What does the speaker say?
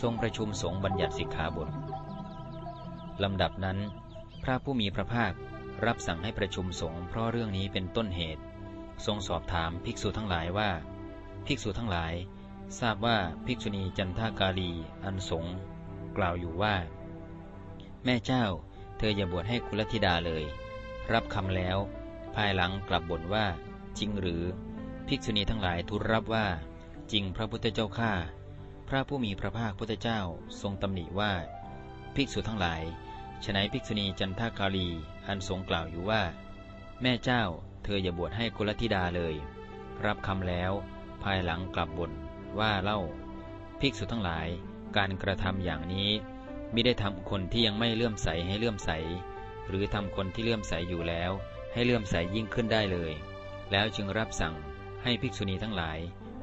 ทรงประชุมสงฆ์บัญญัติสิกขาบทลำดับนั้น พระผู้มีพระภาครับสั่งให้ประชุมสงฆ์เพราะเรื่องนี้เป็นต้นเหตุ ทรงสอบถามภิกษุทั้งหลายว่า ภิกษุทั้งหลาย ทราบว่าภิกษุณีจันทากาลี อันสงฆ์กล่าวอยู่ว่า แม่เจ้า เธออย่าบวชให้กุลธิดาเลย รับคำแล้ว ภายหลังกลับบ่นว่า จริงหรือ ภิกษุณีทั้งหลายทูลรับว่า จริงพระพุทธเจ้าข้า พระผู้มีพระภาคพุทธเจ้าทรงตำหนิว่า ภิกษุทั้งหลายฉนัยภิกษุณีจันทากาลีอันทรงกล่าวอยู่ว่า แม่เจ้าเธออย่าบวชให้กุลธิดาเลย รับคำแล้ว ภายหลังกลับบ่นว่าเล่า ภิกษุทั้งหลายการกระทำอย่างนี้ไม่ได้ทำคนที่ยังไม่เลื่อมใสให้เลื่อมใส หรือทำคนที่เลื่อมใสอยู่แล้ว ให้เลื่อมใสยิ่งขึ้นได้เลย แล้วจึงรับสั่งให้ภิกษุณีทั้งหลาย